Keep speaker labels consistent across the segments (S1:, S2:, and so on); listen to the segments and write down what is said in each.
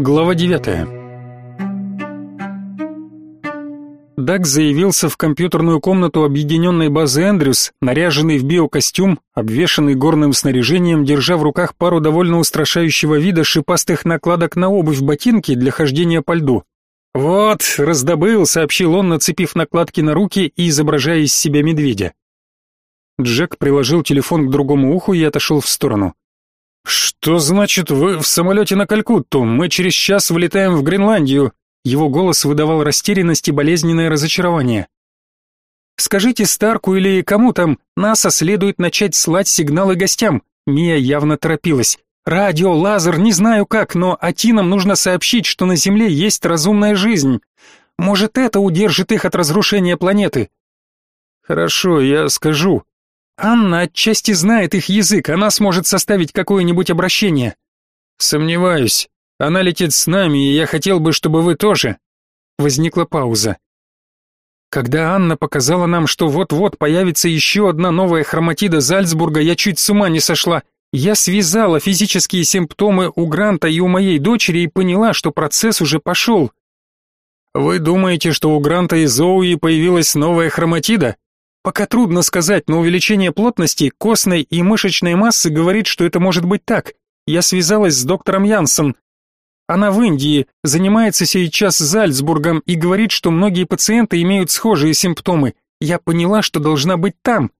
S1: Глава 9. Даг заявился в компьютерную комнату объединенной базы Эндрюс, наряженный в биокостюм, обвешанный горным снаряжением, держа в руках пару довольно устрашающего вида шипастых накладок на обувь ботинки для хождения по льду. «Вот, раздобыл», — сообщил он, нацепив накладки на руки и изображая из себя медведя. Джек приложил телефон к другому уху и отошел в сторону. «Что значит вы в самолете на Калькутту? Мы через час вылетаем в Гренландию». Его голос выдавал растерянность и болезненное разочарование. «Скажите Старку или кому там, НАСА следует начать слать сигналы гостям». Мия явно торопилась. «Радио, лазер, не знаю как, но Атинам нужно сообщить, что на Земле есть разумная жизнь. Может, это удержит их от разрушения планеты?» «Хорошо, я скажу», Анна отчасти знает их язык, она сможет составить какое-нибудь обращение. Сомневаюсь. Она летит с нами, и я хотел бы, чтобы вы тоже. Возникла пауза. Когда Анна показала нам, что вот-вот появится еще одна новая хроматида Зальцбурга, я чуть с ума не сошла. Я связала физические симптомы у Гранта и у моей дочери и поняла, что процесс уже пошел. Вы думаете, что у Гранта и Зоуи появилась новая хроматида? Пока трудно сказать, но увеличение плотности, костной и мышечной массы говорит, что это может быть так. Я связалась с доктором Янсен. Она в Индии, занимается сейчас Зальцбургом и говорит, что многие пациенты имеют схожие симптомы. Я поняла, что должна быть там.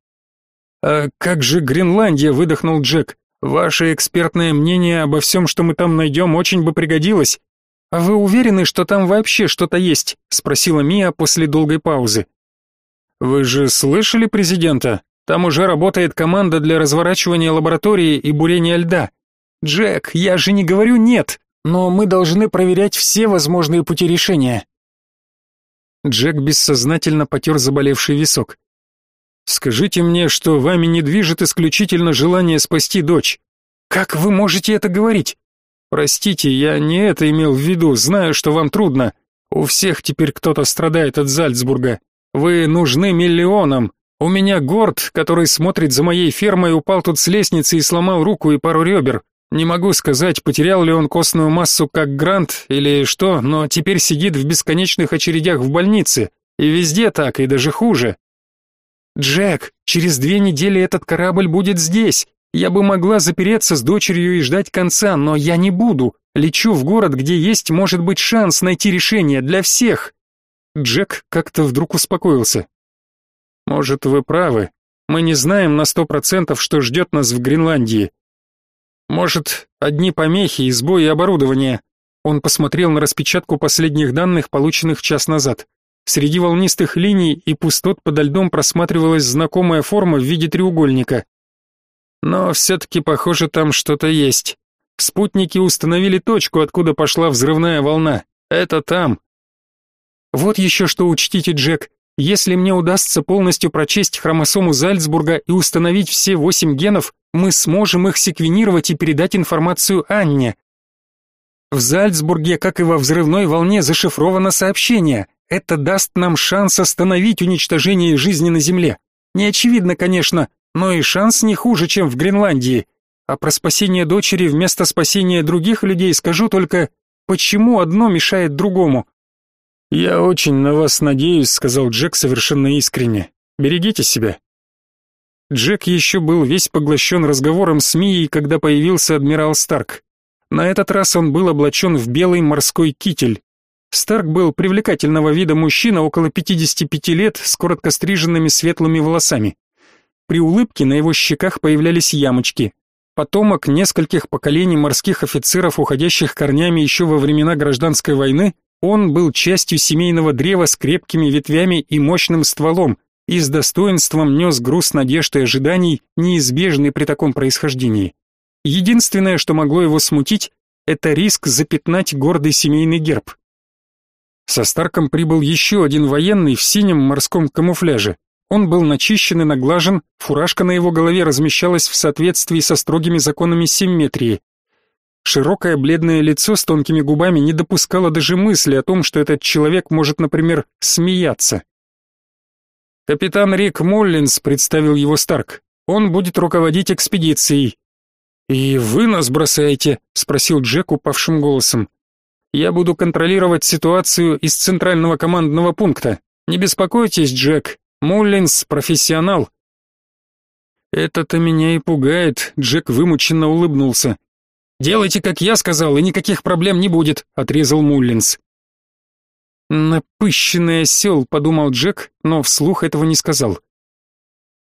S1: А как же Гренландия, выдохнул Джек. Ваше экспертное мнение обо всем, что мы там найдем, очень бы пригодилось. А вы уверены, что там вообще что-то есть? спросила Мия после долгой паузы. Вы же слышали президента? Там уже работает команда для разворачивания лаборатории и бурения льда. Джек, я же не говорю нет, но мы должны проверять все возможные пути решения. Джек бессознательно потер заболевший висок. Скажите мне, что вами не движет исключительно желание спасти дочь. Как вы можете это говорить? Простите, я не это имел в виду, знаю, что вам трудно. У всех теперь кто-то страдает от Зальцбурга. Вы нужны миллионам. У меня Горд, который смотрит за моей фермой, упал тут с лестницы и сломал руку и пару ребер. Не могу сказать, потерял ли он костную массу как Грант или что, но теперь сидит в бесконечных очередях в больнице. И везде так, и даже хуже. Джек, через две недели этот корабль будет здесь. Я бы могла запереться с дочерью и ждать конца, но я не буду. Лечу в город, где есть, может быть, шанс найти решение для всех. Джек как-то вдруг успокоился. Может, вы правы. Мы не знаем на сто процентов, что ждет нас в Гренландии. Может, одни помехи и сбои оборудования. Он посмотрел на распечатку последних данных, полученных час назад. Среди волнистых линий и пустот подо льдом просматривалась знакомая форма в виде треугольника. Но все-таки, похоже, там что-то есть. Спутники установили точку, откуда пошла взрывная волна. Это там, вот еще что учтите, Джек. Если мне удастся полностью прочесть хромосому Зальцбурга и установить все восемь генов, мы сможем их секвенировать и передать информацию Анне. В Зальцбурге, как и во взрывной волне, зашифровано сообщение. Это даст нам шанс остановить уничтожение жизни на Земле. Не очевидно, конечно, но и шанс не хуже, чем в Гренландии. А про спасение дочери вместо спасения других людей скажу только, почему одно мешает другому. «Я очень на вас надеюсь», — сказал Джек совершенно искренне. «Берегите себя». Джек еще был весь поглощен разговором с Мией, когда появился адмирал Старк. На этот раз он был облачен в белый морской китель. Старк был привлекательного вида мужчина около 55 лет с коротко стриженными светлыми волосами. При улыбке на его щеках появлялись ямочки. Потомок нескольких поколений морских офицеров, уходящих корнями еще во времена гражданской войны, он был частью семейного древа с крепкими ветвями и мощным стволом, и с достоинством нес груз надежд и ожиданий, неизбежный при таком происхождении. Единственное, что могло его смутить, это риск запятнать гордый семейный герб. Со Старком прибыл еще один военный в синем морском камуфляже. Он был начищен и наглажен, фуражка на его голове размещалась в соответствии со строгими законами симметрии. Широкое бледное лицо с тонкими губами не допускало даже мысли о том, что этот человек может, например, смеяться. «Капитан Рик Моллинс», — представил его Старк. «Он будет руководить экспедицией». «И вы нас бросаете?» — спросил Джек упавшим голосом. Я буду контролировать ситуацию из центрального командного пункта. Не беспокойтесь, Джек. Муллинс профессионал. Это-то меня и пугает, Джек вымученно улыбнулся. Делайте, как я сказал, и никаких проблем не будет, отрезал Муллинс. Напыщенный осел, подумал Джек, но вслух этого не сказал.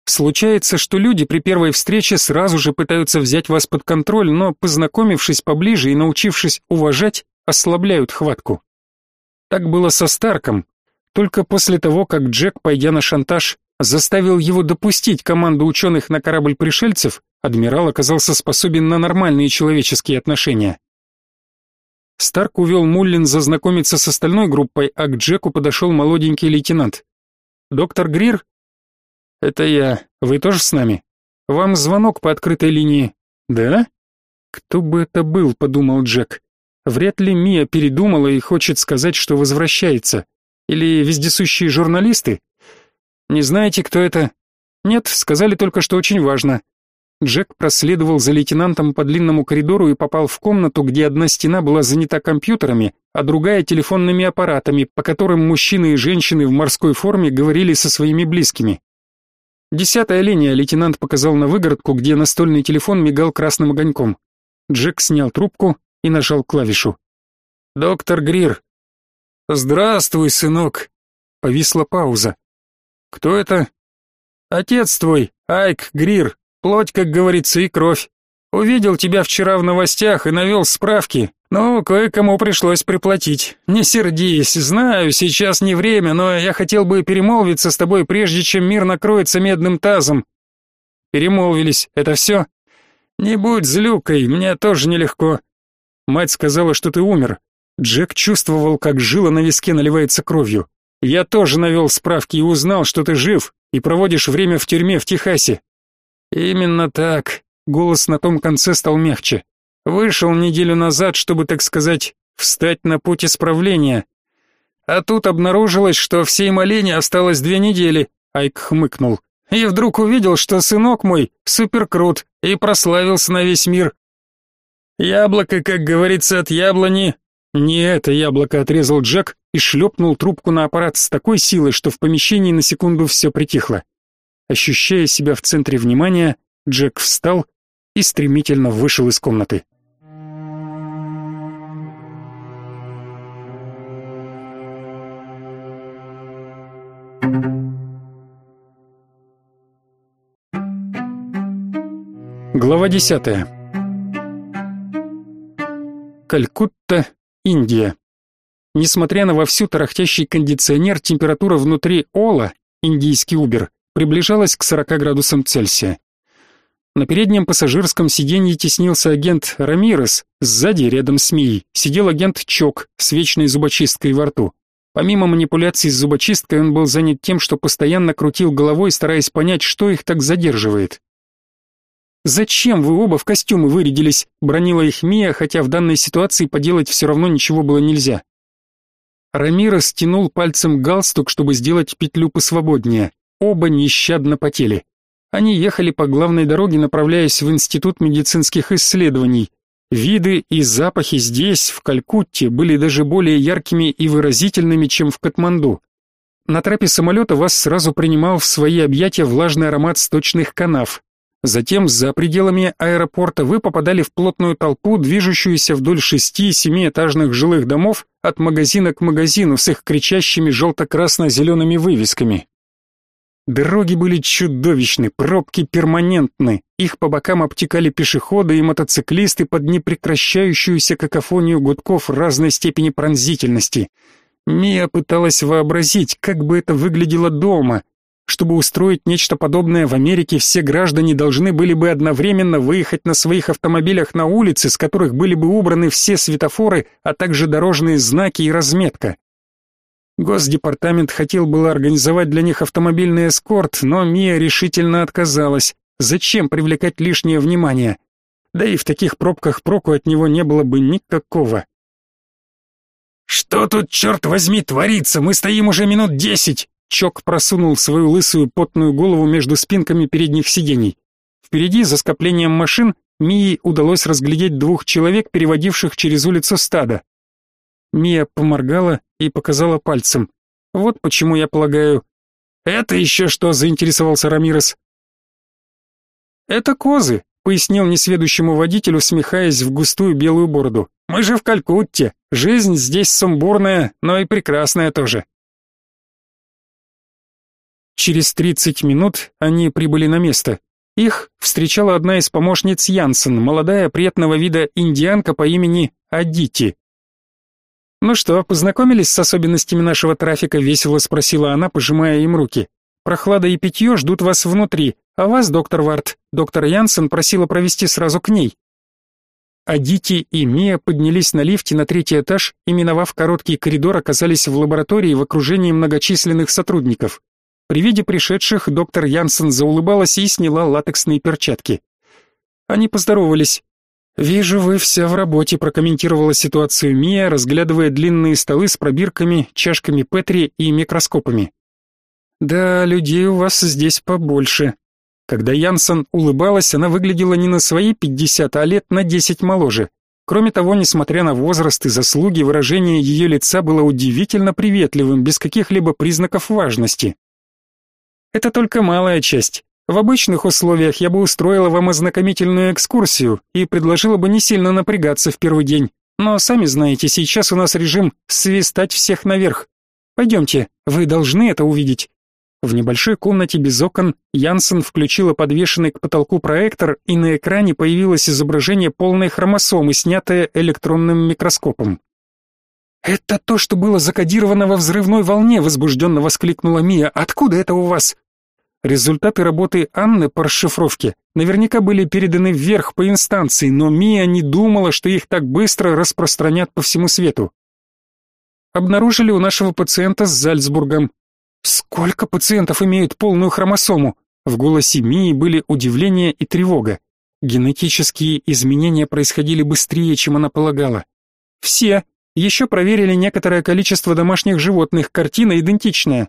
S1: Случается, что люди при первой встрече сразу же пытаются взять вас под контроль, но познакомившись поближе и научившись уважать, ослабляют хватку. Так было со Старком. Только после того, как Джек, пойдя на шантаж, заставил его допустить команду ученых на корабль пришельцев, адмирал оказался способен на нормальные человеческие отношения. Старк увел Муллинза знакомиться с остальной группой, а к Джеку подошел молоденький лейтенант. «Доктор Грир?» «Это я. Вы тоже с нами? Вам звонок по открытой линии». «Да?» «Кто бы это был?» — подумал Джек. «Вряд ли Мия передумала и хочет сказать, что возвращается. Или вездесущие журналисты? Не знаете, кто это?» «Нет, сказали только, что очень важно. Джек проследовал за лейтенантом по длинному коридору и попал в комнату, где одна стена была занята компьютерами, а другая телефонными аппаратами, по которым мужчины и женщины в морской форме говорили со своими близкими. Десятая линия лейтенант показал на выгородку, где настольный телефон мигал красным огоньком. Джек снял трубку и нажал клавишу. «Доктор Грир». «Здравствуй, сынок». Повисла пауза. «Кто это?» «Отец твой, Айк Грир», Плоть, как говорится, и кровь. Увидел тебя вчера в новостях и навел справки. Ну, кое-кому пришлось приплатить. Не сердись, знаю, сейчас не время, но я хотел бы перемолвиться с тобой, прежде чем мир накроется медным тазом. Перемолвились, это все? Не будь злюкой, мне тоже нелегко. Мать сказала, что ты умер. Джек чувствовал, как жила на виске наливается кровью. Я тоже навел справки и узнал, что ты жив и проводишь время в тюрьме в Техасе. Именно так. Голос на том конце стал мягче. Вышел неделю назад, чтобы, так сказать, встать на путь исправления. А тут обнаружилось, что всей Малене осталось две недели, Айк хмыкнул. И вдруг увидел, что сынок мой суперкрут и прославился на весь мир. Яблоко, как говорится, от яблони. Не это яблоко отрезал Джек и шлепнул трубку на аппарат с такой силой, что в помещении на секунду все притихло. Ощущая себя в центре внимания, Джек встал и стремительно вышел из комнаты. Глава 10. Калькутта, Индия. Несмотря на вовсю тарахтящий кондиционер, температура внутри Ола, индийский Убер, приближалась к 40 градусам Цельсия. На переднем пассажирском сиденье теснился агент Рамирес, сзади, рядом с Мией, сидел агент Чок с вечной зубочисткой во рту. Помимо манипуляций с зубочисткой, он был занят тем, что постоянно крутил головой, стараясь понять, что их так задерживает. «Зачем вы оба в костюмы вырядились?» — бронила их Мия, хотя в данной ситуации поделать все равно ничего было нельзя. Рамирес стянул пальцем галстук, чтобы сделать петлю посвободнее. Оба нещадно потели. Они ехали по главной дороге, направляясь в Институт медицинских исследований. Виды и запахи здесь, в Калькутте, были даже более яркими и выразительными, чем в Катманду. На трапе самолета вас сразу принимал в свои объятия влажный аромат сточных канав. Затем, за пределами аэропорта, вы попадали в плотную толпу, движущуюся вдоль шести-семиэтажных жилых домов от магазина к магазину с их кричащими желто-красно-зелеными вывесками. Дороги были чудовищны, пробки перманентны. Их по бокам обтекали пешеходы и мотоциклисты под непрекращающуюся какофонию гудков разной степени пронзительности. Мия пыталась вообразить, как бы это выглядело дома. Чтобы устроить нечто подобное в Америке, все граждане должны были бы одновременно выехать на своих автомобилях на улицы, с которых были бы убраны все светофоры, а также дорожные знаки и разметка. Госдепартамент хотел было организовать для них автомобильный эскорт, но Мия решительно отказалась. Зачем привлекать лишнее внимание? Да и в таких пробках проку от него не было бы никакого. «Что тут, черт возьми, творится? Мы стоим уже минут десять!» Чок просунул свою лысую потную голову между спинками передних сидений. Впереди, за скоплением машин, Мии удалось разглядеть двух человек, переводивших через улицу стадо. Мия поморгала и показала пальцем. Вот почему я полагаю. Это еще что, заинтересовался Рамирес. Это козы, пояснил несведущему водителю, смехаясь в густую белую бороду. Мы же в Калькутте. Жизнь здесь сумбурная, но и прекрасная тоже. Через 30 минут они прибыли на место. Их встречала одна из помощниц Янсен, молодая приятного вида индианка по имени Адити. «Ну что, познакомились с особенностями нашего трафика?» — весело спросила она, пожимая им руки. «Прохлада и питье ждут вас внутри, а вас, доктор Варт, доктор Янсен просила провести сразу к ней». Адити и Мия поднялись на лифте на третий этаж и, миновав короткий коридор, оказались в лаборатории в окружении многочисленных сотрудников. При виде пришедших доктор Янсен заулыбалась и сняла латексные перчатки. Они поздоровались. «Вижу, вы вся в работе», — прокомментировала ситуацию Мия, разглядывая длинные столы с пробирками, чашками Петри и микроскопами. «Да, людей у вас здесь побольше». Когда Янсен улыбалась, она выглядела не на свои пятьдесят, а лет на десять моложе. Кроме того, несмотря на возраст и заслуги, выражение ее лица было удивительно приветливым, без каких-либо признаков важности. «Это только малая часть. В обычных условиях я бы устроила вам ознакомительную экскурсию и предложила бы не сильно напрягаться в первый день. Но сами знаете, сейчас у нас режим свистать всех наверх. Пойдемте, вы должны это увидеть. В небольшой комнате без окон Янсен включила подвешенный к потолку проектор, и на экране появилось изображение полной хромосомы, снятое электронным микроскопом. «Это то, что было закодировано во взрывной волне!» — возбужденно воскликнула Мия. «Откуда это у вас?» Результаты работы Анны по расшифровке наверняка были переданы вверх по инстанции, но Мия не думала, что их так быстро распространят по всему свету. Обнаружили у нашего пациента с Зальцбургом. Сколько пациентов имеют полную хромосому? В голосе Мии были удивление и тревога. Генетические изменения происходили быстрее, чем она полагала. Все. Еще проверили некоторое количество домашних животных, картина идентичная.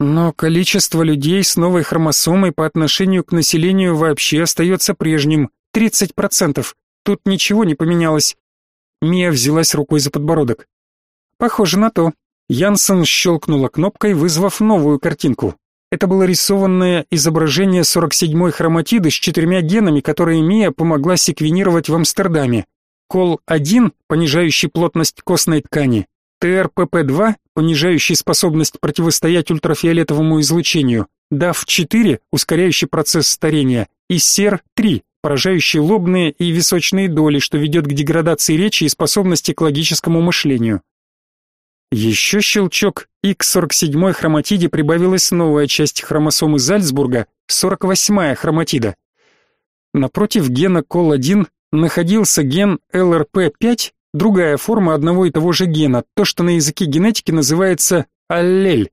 S1: Но количество людей с новой хромосомой по отношению к населению вообще остается прежним 30%. Тут ничего не поменялось. Мия взялась рукой за подбородок. Похоже на то. Янсен щелкнула кнопкой, вызвав новую картинку. Это было рисованное изображение 47-й хроматиды с четырьмя генами, которые Мия помогла секвенировать в Амстердаме. Кол-1, понижающий плотность костной ткани, ТРПП-2, понижающий способность противостоять ультрафиолетовому излучению, ДАФ-4, ускоряющий процесс старения, и СЕР-3, поражающий лобные и височные доли, что ведет к деградации речи и способности к логическому мышлению. Еще щелчок, и к 47-й хроматиде прибавилась новая часть хромосомы Зальцбурга, 48-я хроматида. Напротив гена КОЛ-1 находился ген ЛРП-5, другая форма одного и того же гена, то, что на языке генетики называется аллель.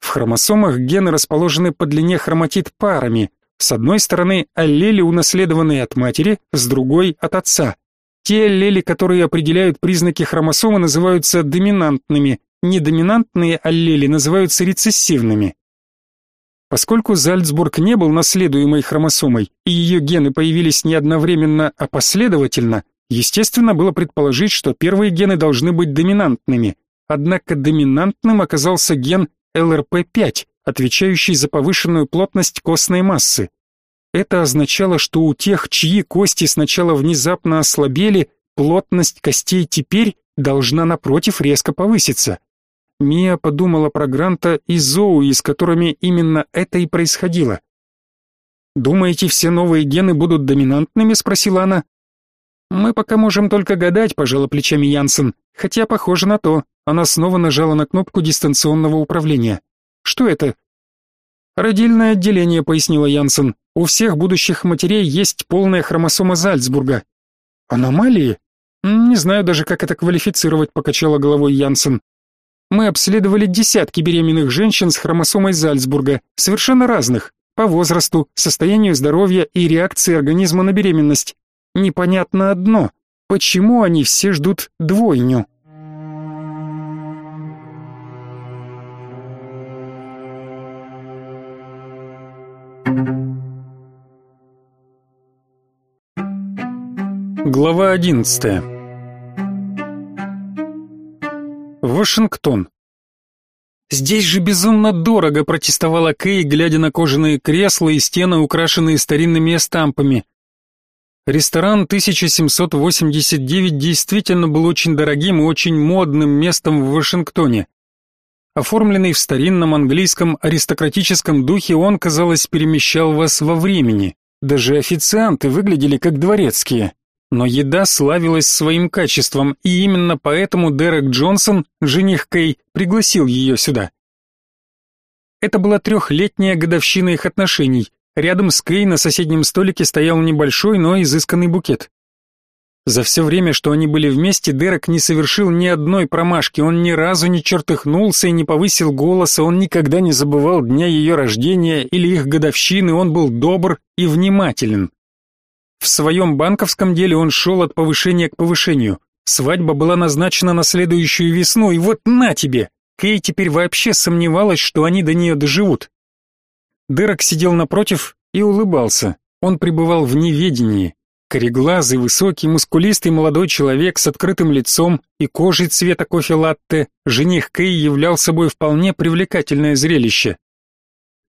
S1: В хромосомах гены расположены по длине хроматид парами. С одной стороны аллели, унаследованные от матери, с другой от отца. Те аллели, которые определяют признаки хромосомы, называются доминантными, недоминантные аллели называются рецессивными. Поскольку Зальцбург не был наследуемой хромосомой, и ее гены появились не одновременно, а последовательно, Естественно было предположить, что первые гены должны быть доминантными, однако доминантным оказался ген ЛРП5, отвечающий за повышенную плотность костной массы. Это означало, что у тех, чьи кости сначала внезапно ослабели, плотность костей теперь должна напротив резко повыситься. Мия подумала про Гранта и Зоуи, с которыми именно это и происходило. «Думаете, все новые гены будут доминантными?» — спросила она. Мы пока можем только гадать, пожала плечами Янсен, хотя похоже на то. Она снова нажала на кнопку дистанционного управления. Что это? Родильное отделение, пояснила Янсен. У всех будущих матерей есть полная хромосома Зальцбурга. Аномалии? Не знаю даже, как это квалифицировать, покачала головой Янсен. Мы обследовали десятки беременных женщин с хромосомой Зальцбурга, совершенно разных, по возрасту, состоянию здоровья и реакции организма на беременность. Непонятно одно, почему они все ждут двойню? Глава одиннадцатая Вашингтон. Здесь же безумно дорого, протестовала Кей, глядя на кожаные кресла и стены, украшенные старинными эстампами. Ресторан 1789 действительно был очень дорогим и очень модным местом в Вашингтоне. Оформленный в старинном английском аристократическом духе, он, казалось, перемещал вас во времени. Даже официанты выглядели как дворецкие. Но еда славилась своим качеством, и именно поэтому Дерек Джонсон, жених Кей, пригласил ее сюда. Это была трехлетняя годовщина их отношений. Рядом с Кей на соседнем столике стоял небольшой, но изысканный букет. За все время, что они были вместе, Дерек не совершил ни одной промашки, он ни разу не чертыхнулся и не повысил голоса, он никогда не забывал дня ее рождения или их годовщины, он был добр и внимателен. В своем банковском деле он шел от повышения к повышению. Свадьба была назначена на следующую весну, и вот на тебе! Кей теперь вообще сомневалась, что они до нее доживут. Дерек сидел напротив и улыбался. Он пребывал в неведении. Кореглазый, высокий, мускулистый молодой человек с открытым лицом и кожей цвета кофе-латте, жених Кей являл собой вполне привлекательное зрелище.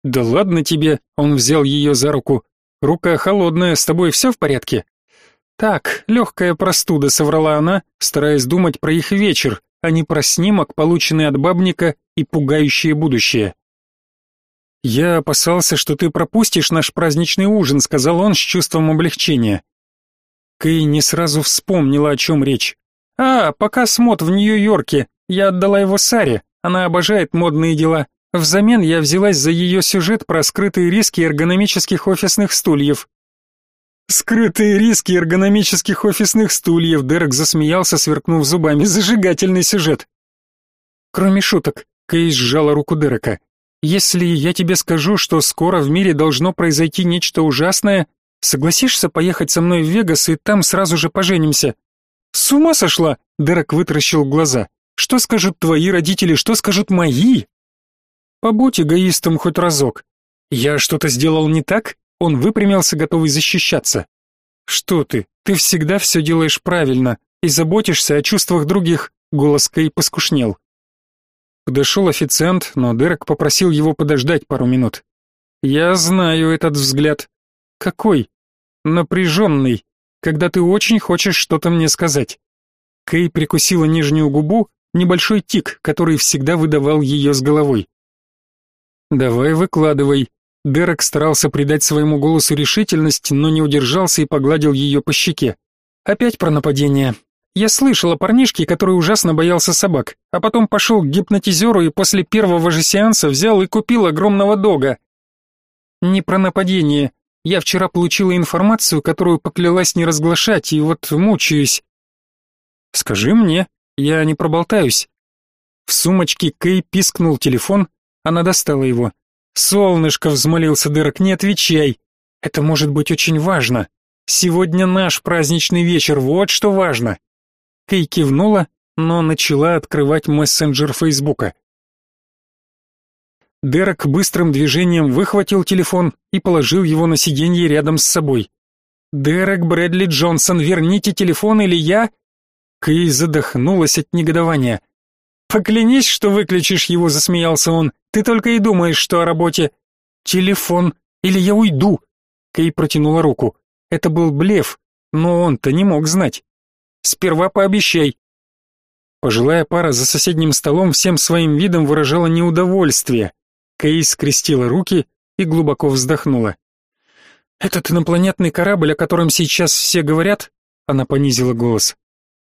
S1: «Да ладно тебе», — он взял ее за руку, Рука холодная, с тобой все в порядке? Так, легкая простуда, соврала она, стараясь думать про их вечер, а не про снимок, полученный от бабника и пугающее будущее. Я опасался, что ты пропустишь наш праздничный ужин, сказал он с чувством облегчения. Кей не сразу вспомнила, о чем речь. А, пока смот в Нью-Йорке. Я отдала его Саре. Она обожает модные дела. Взамен я взялась за ее сюжет про скрытые риски эргономических офисных стульев. Скрытые риски эргономических офисных стульев, Дерек засмеялся, сверкнув зубами. Зажигательный сюжет. Кроме шуток, Кейс сжала руку Дерека. Если я тебе скажу, что скоро в мире должно произойти нечто ужасное, согласишься поехать со мной в Вегас и там сразу же поженимся? С ума сошла? Дерек вытаращил глаза. Что скажут твои родители, что скажут мои? Побудь эгоистом хоть разок. Я что-то сделал не так? Он выпрямился, готовый защищаться. Что ты? Ты всегда все делаешь правильно и заботишься о чувствах других. Голос Кей поскушнел. Подошел официант, но Дерек попросил его подождать пару минут. Я знаю этот взгляд. Какой? Напряженный, когда ты очень хочешь что-то мне сказать. Кей прикусила нижнюю губу, небольшой тик, который всегда выдавал ее с головой. «Давай выкладывай». Дерек старался придать своему голосу решительность, но не удержался и погладил ее по щеке. «Опять про нападение. Я слышал о парнишке, который ужасно боялся собак, а потом пошел к гипнотизеру и после первого же сеанса взял и купил огромного дога. Не про нападение. Я вчера получила информацию, которую поклялась не разглашать, и вот мучаюсь. Скажи мне, я не проболтаюсь. В сумочке Кей пискнул телефон, она достала его. «Солнышко!» — взмолился Дерек, — «не отвечай! Это может быть очень важно! Сегодня наш праздничный вечер, вот что важно!» Кей кивнула, но начала открывать мессенджер Фейсбука. Дерек быстрым движением выхватил телефон и положил его на сиденье рядом с собой. «Дерек Брэдли Джонсон, верните телефон или я...» Кей задохнулась от негодования. «Поклянись, что выключишь его», — засмеялся он. «Ты только и думаешь, что о работе». «Телефон, или я уйду». Кей протянула руку. Это был блеф, но он-то не мог знать. «Сперва пообещай». Пожилая пара за соседним столом всем своим видом выражала неудовольствие. Кей скрестила руки и глубоко вздохнула. «Этот инопланетный корабль, о котором сейчас все говорят?» Она понизила голос.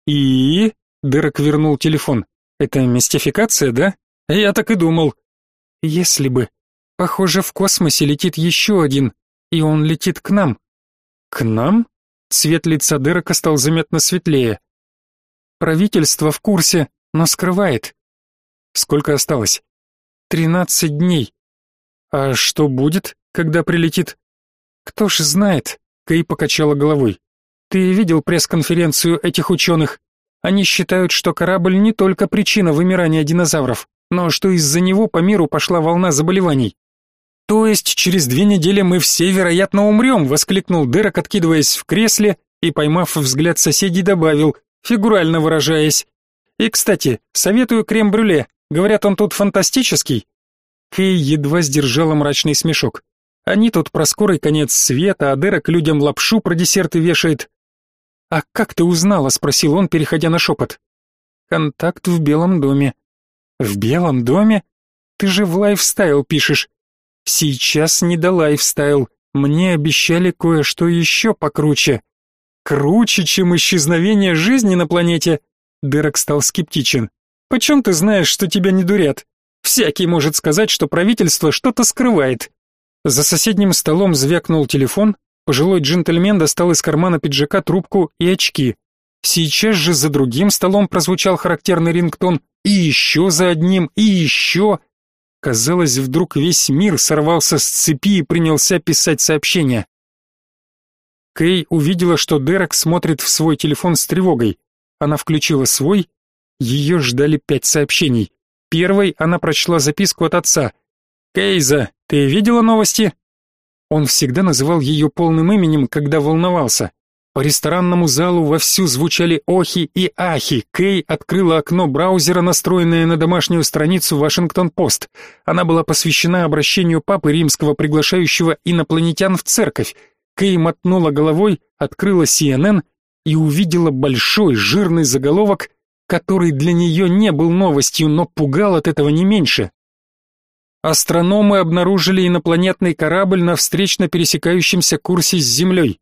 S1: «И...» Дерек вернул телефон. Это мистификация, да? Я так и думал. Если бы. Похоже, в космосе летит еще один, и он летит к нам. К нам? Цвет лица Дерека стал заметно светлее. Правительство в курсе, но скрывает. Сколько осталось? Тринадцать дней. А что будет, когда прилетит? Кто ж знает? Кей покачала головой. Ты видел пресс-конференцию этих ученых? Они считают, что корабль не только причина вымирания динозавров, но что из-за него по миру пошла волна заболеваний. То есть через две недели мы все, вероятно, умрем», — воскликнул Дерек, откидываясь в кресле и, поймав взгляд соседей, добавил, фигурально выражаясь, И, кстати, советую крем-брюле. Говорят, он тут фантастический. Кей едва сдержала мрачный смешок. Они тут про скорый конец света, а Дерек людям лапшу про десерты вешает. «А как ты узнала?» — спросил он, переходя на шепот. «Контакт в Белом доме». «В Белом доме? Ты же в lifestyle пишешь». «Сейчас не до lifestyle. Мне обещали кое-что еще покруче». «Круче, чем исчезновение жизни на планете?» Дерек стал скептичен. «Почем ты знаешь, что тебя не дурят? Всякий может сказать, что правительство что-то скрывает». За соседним столом звякнул телефон, пожилой джентльмен достал из кармана пиджака трубку и очки. Сейчас же за другим столом прозвучал характерный рингтон, и еще за одним, и еще. Казалось, вдруг весь мир сорвался с цепи и принялся писать сообщения. Кей увидела, что Дерек смотрит в свой телефон с тревогой. Она включила свой. Ее ждали пять сообщений. Первой она прочла записку от отца. «Кейза, ты видела новости?» Он всегда называл ее полным именем, когда волновался. По ресторанному залу вовсю звучали охи и ахи. Кей открыла окно браузера, настроенное на домашнюю страницу Вашингтон-Пост. Она была посвящена обращению папы римского, приглашающего инопланетян в церковь. Кей мотнула головой, открыла CNN и увидела большой жирный заголовок, который для нее не был новостью, но пугал от этого не меньше. Астрономы обнаружили инопланетный корабль на встречно пересекающемся курсе с Землей.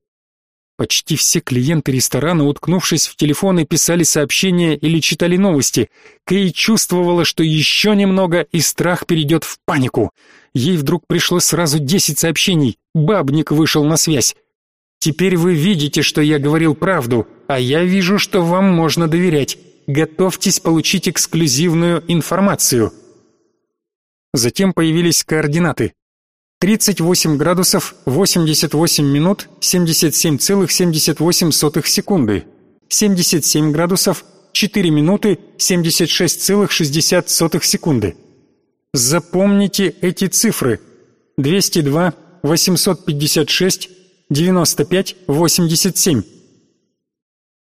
S1: Почти все клиенты ресторана, уткнувшись в телефоны, писали сообщения или читали новости. Кей чувствовала, что еще немного, и страх перейдет в панику. Ей вдруг пришло сразу десять сообщений. Бабник вышел на связь. «Теперь вы видите, что я говорил правду, а я вижу, что вам можно доверять. Готовьтесь получить эксклюзивную информацию». Затем появились координаты. 38 градусов 88 минут 77,78 секунды. 77 градусов 4 минуты 76,60 секунды. Запомните эти цифры. 202 856 95 87.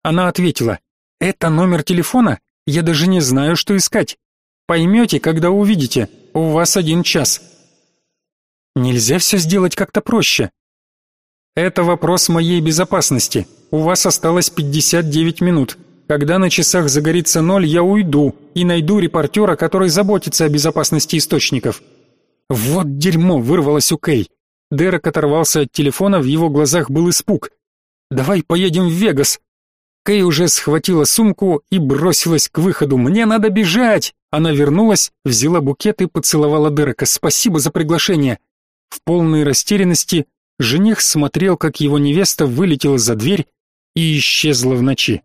S1: Она ответила: "Это номер телефона? Я даже не знаю, что искать. Поймете, когда увидите. У вас один час". Нельзя все сделать как-то проще. Это вопрос моей безопасности. У вас осталось 59 минут. Когда на часах загорится ноль, я уйду и найду репортера, который заботится о безопасности источников. Вот дерьмо вырвалось у Кей. Дерек оторвался от телефона, в его глазах был испуг. Давай поедем в Вегас. Кей уже схватила сумку и бросилась к выходу. Мне надо бежать. Она вернулась, взяла букет и поцеловала Дерека. Спасибо за приглашение. В полной растерянности жених смотрел, как его невеста вылетела за дверь и исчезла в ночи.